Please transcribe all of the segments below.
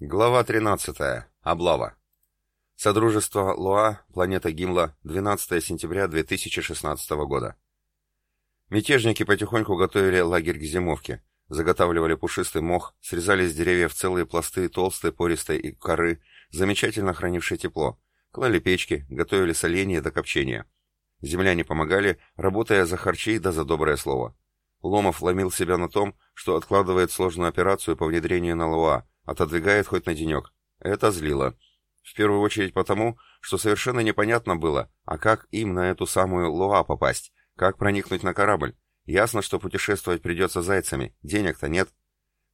Глава 13. Облава. Содружество Луа, планета Гимла, 12 сентября 2016 года. Мятежники потихоньку готовили лагерь к зимовке, заготавливали пушистый мох, срезали с деревьев целые пласты толстой, пористой и коры, замечательно хранившей тепло, клали печки, готовили соленье до копчения. Земляне помогали, работая за харчи да за доброе слово. Ломов ломил себя на том, что откладывает сложную операцию по внедрению на Луа, Отодвигает хоть на денек. Это злило. В первую очередь потому, что совершенно непонятно было, а как им на эту самую Луа попасть, как проникнуть на корабль. Ясно, что путешествовать придется зайцами, денег-то нет.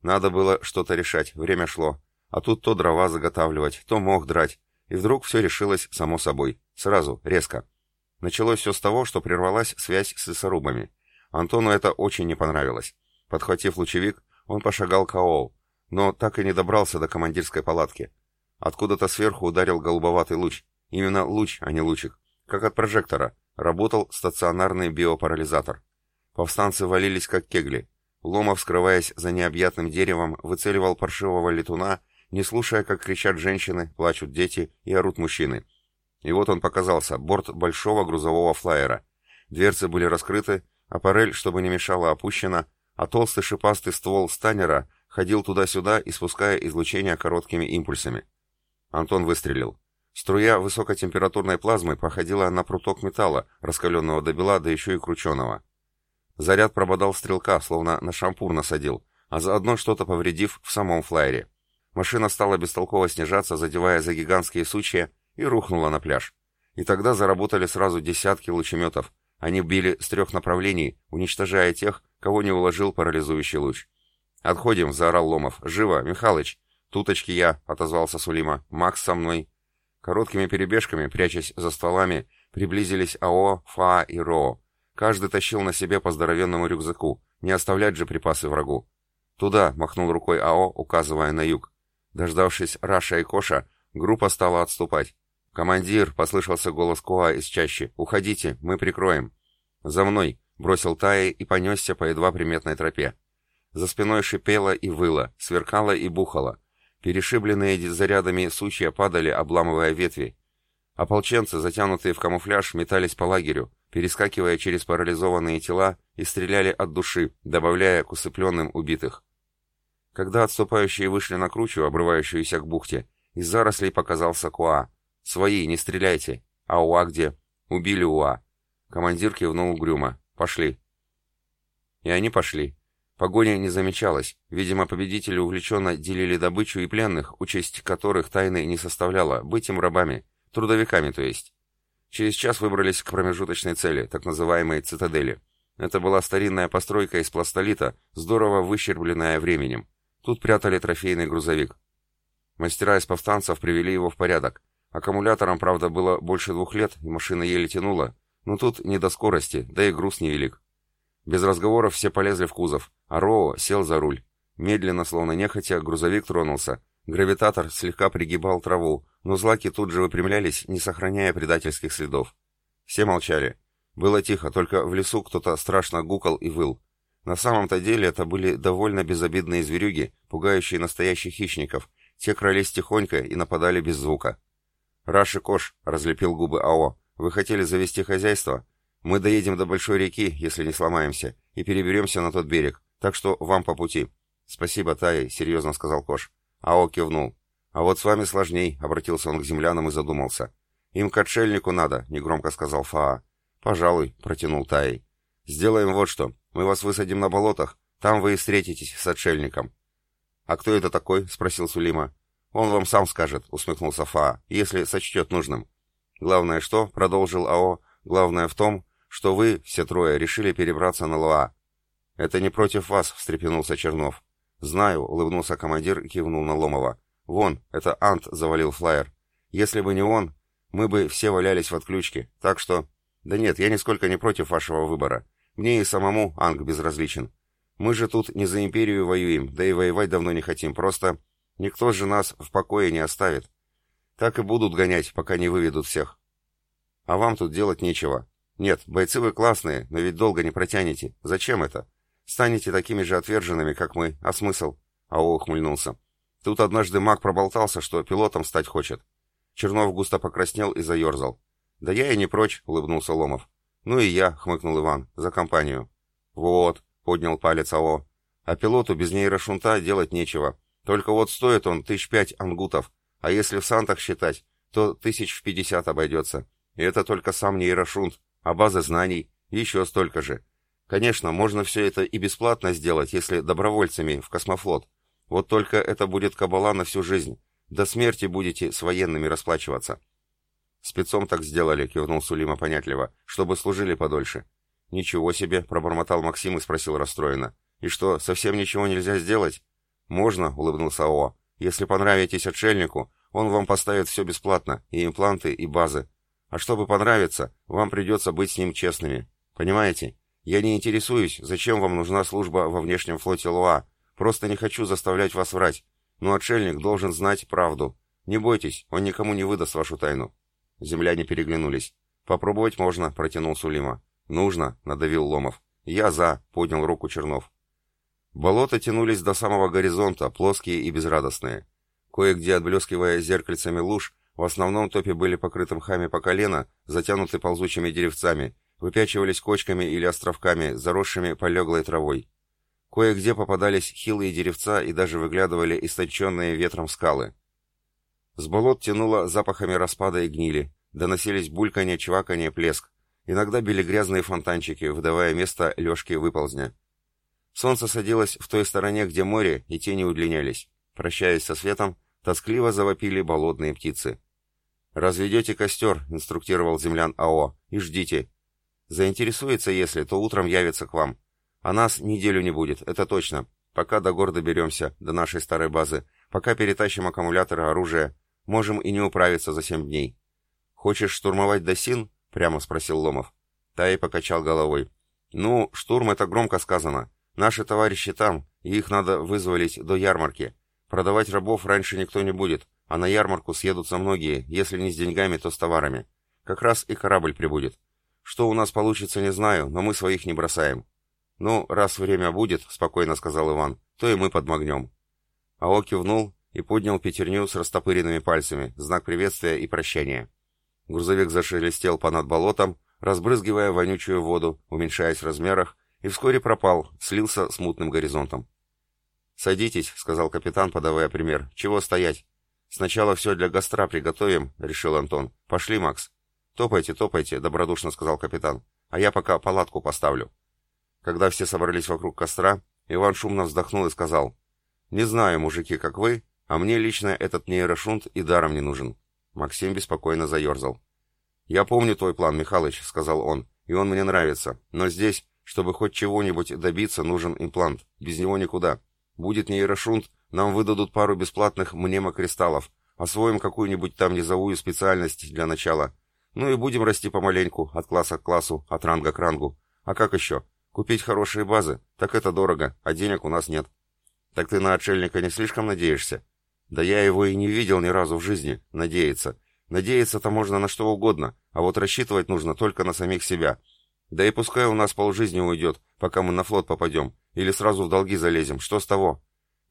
Надо было что-то решать, время шло. А тут то дрова заготавливать, то мох драть. И вдруг все решилось само собой. Сразу, резко. Началось все с того, что прервалась связь с лесорубами. Антону это очень не понравилось. Подхватив лучевик, он пошагал к АОЛ, но так и не добрался до командирской палатки. Откуда-то сверху ударил голубоватый луч. Именно луч, а не лучик. Как от прожектора. Работал стационарный биопарализатор. Повстанцы валились как кегли. Ломов, скрываясь за необъятным деревом, выцеливал паршивого летуна, не слушая, как кричат женщины, плачут дети и орут мужчины. И вот он показался, борт большого грузового флайера. Дверцы были раскрыты, аппарель, чтобы не мешало, опущена, а толстый шипастый ствол станера ходил туда-сюда, испуская излучение короткими импульсами. Антон выстрелил. Струя высокотемпературной плазмы походила на пруток металла, раскаленного до бела, да еще и крученого. Заряд прободал стрелка, словно на шампур насадил, а заодно что-то повредив в самом флайере. Машина стала бестолково снижаться, задевая за гигантские сучья, и рухнула на пляж. И тогда заработали сразу десятки лучеметов. Они били с трех направлений, уничтожая тех, кого не уложил парализующий луч. «Отходим!» — заорал Ломов. «Живо, Михалыч!» «Туточки я!» — отозвался Сулима. «Макс со мной!» Короткими перебежками, прячась за стволами, приблизились АО, ФА и РО. Каждый тащил на себе по здоровенному рюкзаку. Не оставлять же припасы врагу. «Туда!» — махнул рукой АО, указывая на юг. Дождавшись Раша и Коша, группа стала отступать. «Командир!» — послышался голос Коа из чащи. «Уходите, мы прикроем!» «За мной!» — бросил Таи и понесся по едва приметной тропе. За спиной шипело и выло, сверкало и бухало. Перешибленные зарядами сучья падали, обламывая ветви. Ополченцы, затянутые в камуфляж, метались по лагерю, перескакивая через парализованные тела и стреляли от души, добавляя к усыпленным убитых. Когда отступающие вышли на кручу, обрывающуюся к бухте, из зарослей показался Куа. «Свои, не стреляйте!» «А Уа где?» «Убили Уа!» Командир кивнул угрюмо. «Пошли!» И они пошли. Погоня не замечалась. Видимо, победители увлеченно делили добычу и пленных, участь которых тайны не составляла, быть им рабами, трудовиками то есть. Через час выбрались к промежуточной цели, так называемой цитадели. Это была старинная постройка из пластолита, здорово выщербленная временем. Тут прятали трофейный грузовик. Мастера из повстанцев привели его в порядок. Аккумуляторам, правда, было больше двух лет, и машина еле тянула, но тут не до скорости, да и груз невелик. Без разговоров все полезли в кузов, а Роу сел за руль. Медленно, словно нехотя, грузовик тронулся. Гравитатор слегка пригибал траву, но злаки тут же выпрямлялись, не сохраняя предательских следов. Все молчали. Было тихо, только в лесу кто-то страшно гукал и выл. На самом-то деле это были довольно безобидные зверюги, пугающие настоящих хищников. Те крались тихонько и нападали без звука. «Раши Кош», — разлепил губы АО, — «вы хотели завести хозяйство? Мы доедем до большой реки, если не сломаемся, и переберемся на тот берег, так что вам по пути». «Спасибо, Тай», — серьезно сказал Кош. Ао кивнул. «А вот с вами сложней», — обратился он к землянам и задумался. «Им к отшельнику надо», — негромко сказал Фаа. «Пожалуй», — протянул Тай. «Сделаем вот что. Мы вас высадим на болотах, там вы и встретитесь с отшельником». «А кто это такой?» — спросил Сулима. «Он вам сам скажет», — усмехнулся Фаа, — «если сочтет нужным». «Главное что?» — продолжил АО. «Главное в том, что вы, все трое, решили перебраться на Луа. Это не против вас, встрепенулся Чернов. Знаю, улыбнулся командир и кивнул на Ломова. Вон, это Ант завалил флайер. Если бы не он, мы бы все валялись в отключке. Так что... Да нет, я нисколько не против вашего выбора. Мне и самому Анг безразличен. Мы же тут не за империю воюем, да и воевать давно не хотим. Просто никто же нас в покое не оставит. Так и будут гонять, пока не выведут всех. А вам тут делать нечего. Нет, бойцы вы классные, но ведь долго не протянете. Зачем это? Станете такими же отверженными, как мы. А смысл? Ао ухмыльнулся. Тут однажды маг проболтался, что пилотом стать хочет. Чернов густо покраснел и заерзал. «Да я и не прочь», — улыбнулся Ломов. «Ну и я», — хмыкнул Иван, — «за компанию». «Вот», — поднял палец АО. «А пилоту без нейрошунта делать нечего. Только вот стоит он тысяч пять ангутов, а если в сантах считать, то тысяч в пятьдесят обойдется. И это только сам нейрошунт, а базы знаний еще столько же. Конечно, можно все это и бесплатно сделать, если добровольцами в космофлот. Вот только это будет кабала на всю жизнь. До смерти будете с военными расплачиваться. Спецом так сделали, кивнул Сулима понятливо, чтобы служили подольше. Ничего себе, пробормотал Максим и спросил расстроенно. И что, совсем ничего нельзя сделать? Можно, улыбнулся ООО. Если понравитесь отшельнику, он вам поставит все бесплатно, и импланты, и базы. А чтобы понравиться, вам придется быть с ним честными. Понимаете? Я не интересуюсь, зачем вам нужна служба во внешнем флоте Луа, Просто не хочу заставлять вас врать. Но отшельник должен знать правду. Не бойтесь, он никому не выдаст вашу тайну». Земляне переглянулись. «Попробовать можно», — протянул Сулима. «Нужно», — надавил Ломов. «Я за», — поднял руку Чернов. Болота тянулись до самого горизонта, плоские и безрадостные. Кое-где, отблескивая зеркальцами луж, в основном топи были покрыты мхами по колено, затянуты ползучими деревцами, выпячивались кочками или островками, заросшими полеглой травой. Кое-где попадались хилые деревца и даже выглядывали истонченные ветром скалы. С болот тянуло запахами распада и гнили, доносились бульканье, чваканье, плеск. Иногда били грязные фонтанчики, выдавая место лёжки выползня. Солнце садилось в той стороне, где море, и тени удлинялись. Прощаясь со светом, тоскливо завопили болотные птицы. «Разведете костер», — инструктировал землян АО, — «и ждите. Заинтересуется, если, то утром явится к вам. А нас неделю не будет, это точно. Пока до гор доберемся, до нашей старой базы, пока перетащим аккумуляторы, оружие, можем и не управиться за семь дней. Хочешь штурмовать Досин? Прямо спросил Ломов. Тай покачал головой. Ну, штурм это громко сказано. Наши товарищи там, и их надо вызволить до ярмарки. Продавать рабов раньше никто не будет, а на ярмарку съедутся многие, если не с деньгами, то с товарами. Как раз и корабль прибудет. Что у нас получится, не знаю, но мы своих не бросаем. «Ну, раз время будет», — спокойно сказал Иван, — «то и мы подмогнем». Ао кивнул и поднял пятерню с растопыренными пальцами, знак приветствия и прощания. Грузовик зашелестел по над болотом, разбрызгивая вонючую воду, уменьшаясь в размерах, и вскоре пропал, слился с мутным горизонтом. «Садитесь», — сказал капитан, подавая пример. «Чего стоять?» «Сначала все для гостра приготовим», — решил Антон. «Пошли, Макс». «Топайте, топайте», — добродушно сказал капитан. «А я пока палатку поставлю». Когда все собрались вокруг костра, Иван шумно вздохнул и сказал, «Не знаю, мужики, как вы, а мне лично этот нейрошунт и даром не нужен». Максим беспокойно заерзал. «Я помню твой план, Михалыч», — сказал он, — «и он мне нравится. Но здесь, чтобы хоть чего-нибудь добиться, нужен имплант. Без него никуда. Будет нейрошунт, нам выдадут пару бесплатных мнемокристаллов, освоим какую-нибудь там низовую специальность для начала. Ну и будем расти помаленьку, от класса к классу, от ранга к рангу. А как еще? Купить хорошие базы, так это дорого, а денег у нас нет. Так ты на отшельника не слишком надеешься? Да я его и не видел ни разу в жизни, надеяться. Надеяться-то можно на что угодно, а вот рассчитывать нужно только на самих себя. Да и пускай у нас полжизни уйдет, пока мы на флот попадем, или сразу в долги залезем, что с того?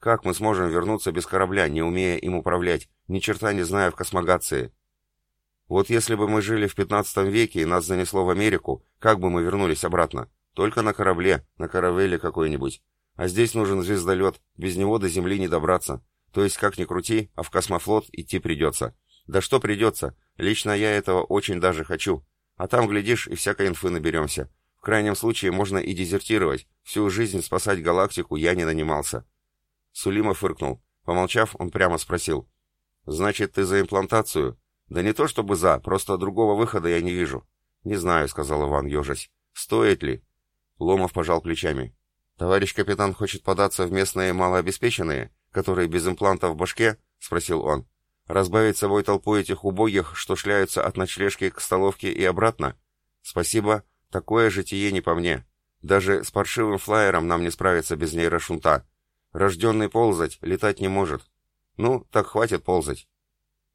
Как мы сможем вернуться без корабля, не умея им управлять, ни черта не зная в космогации? Вот если бы мы жили в 15 веке и нас занесло в Америку, как бы мы вернулись обратно? Только на корабле, на каравеле какой-нибудь. А здесь нужен звездолет, без него до Земли не добраться. То есть, как ни крути, а в космофлот идти придется. Да что придется, лично я этого очень даже хочу. А там, глядишь, и всякой инфы наберемся. В крайнем случае можно и дезертировать. Всю жизнь спасать галактику я не нанимался. Сулима фыркнул. Помолчав, он прямо спросил. «Значит, ты за имплантацию?» «Да не то чтобы за, просто другого выхода я не вижу». «Не знаю», — сказал Иван, ежась. «Стоит ли?» Ломов пожал плечами. «Товарищ капитан хочет податься в местные малообеспеченные, которые без имплантов в башке?» — спросил он. «Разбавить собой толпу этих убогих, что шляются от ночлежки к столовке и обратно? Спасибо, такое житие не по мне. Даже с паршивым флайером нам не справиться без нейрошунта. Рожденный ползать, летать не может. Ну, так хватит ползать».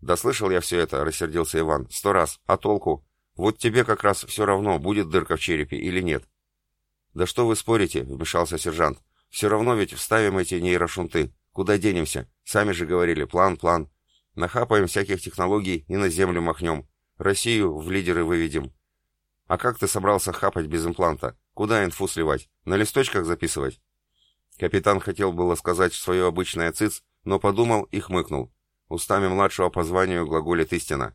«Да слышал я все это», — рассердился Иван. «Сто раз. А толку? Вот тебе как раз все равно, будет дырка в черепе или нет. «Да что вы спорите?» — вмешался сержант. «Все равно ведь вставим эти нейрошунты. Куда денемся? Сами же говорили, план, план. Нахапаем всяких технологий и на землю махнем. Россию в лидеры выведем. А как ты собрался хапать без импланта? Куда инфу сливать? На листочках записывать? Капитан хотел было сказать свое обычное циц, но подумал и хмыкнул. Устами младшего по званию глаголит истина.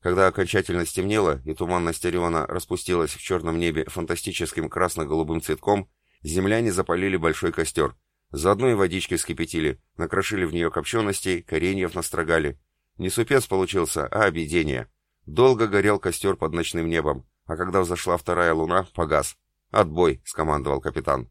Когда окончательно стемнело и туманность Ориона распустилась в черном небе фантастическим красно-голубым цветком, земляне запалили большой костер. Заодно и водички вскипятили, накрошили в нее копченостей, кореньев настрогали. Не супец получился, а объедение. Долго горел костер под ночным небом, а когда взошла вторая луна, погас. «Отбой!» — скомандовал капитан.